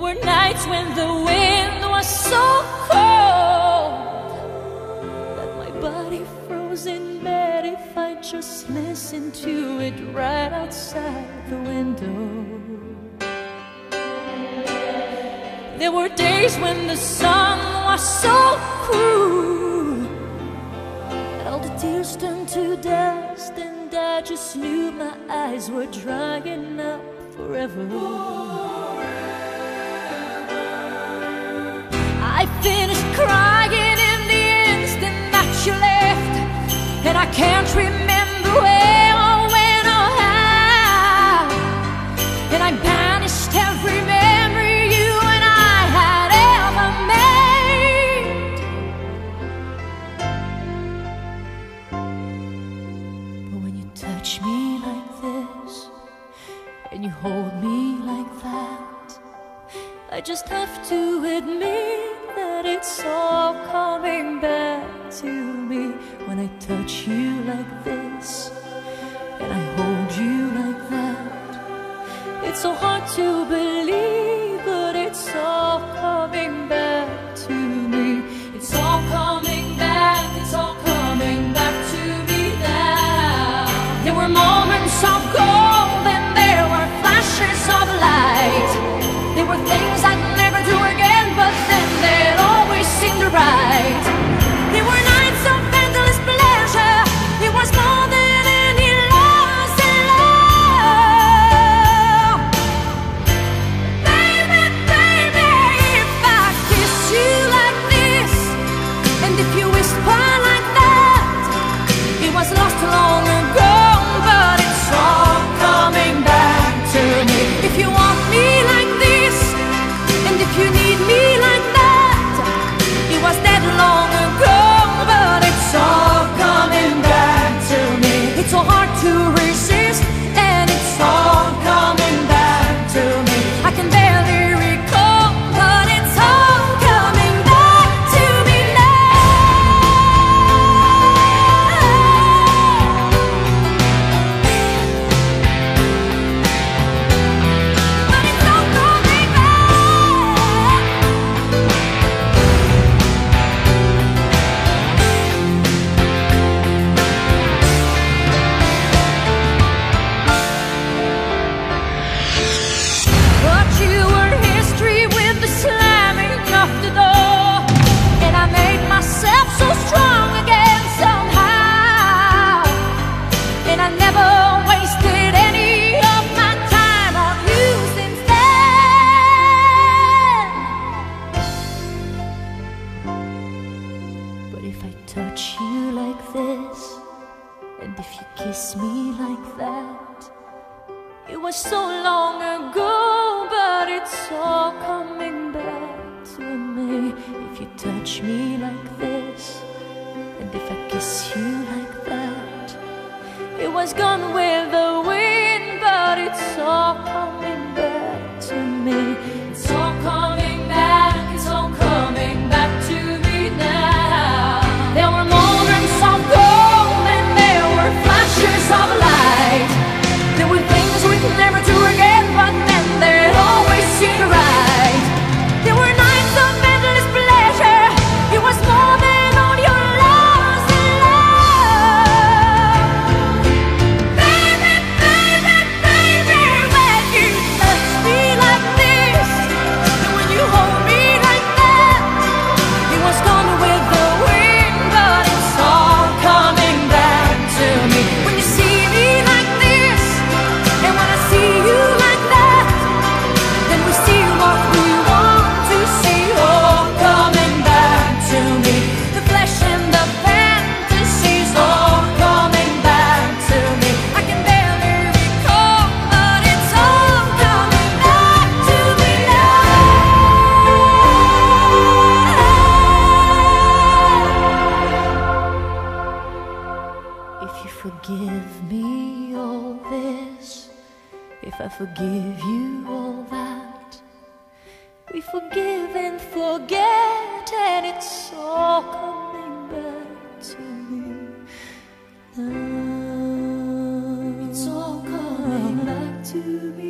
were nights when the wind was so cold that my body froze in bed if I just listened to it right outside the window. There were days when the sun was so cruel that all the tears turned to dust, and I just knew my eyes were drying up forever. Can't remember where or when or how. And I banished every memory you and I had ever made. But when you touch me like this, and you hold me like that, I just have to admit that it's all coming back to me when I touch It's so hard to believe, if I touch you like this, and if you kiss me like that, it was so long ago, but it's all coming back to me. If you touch me like this, and if I kiss you like that, it was gone with the forgive you all that, we forgive and forget, and it's all coming back to me now. It's all coming back to me.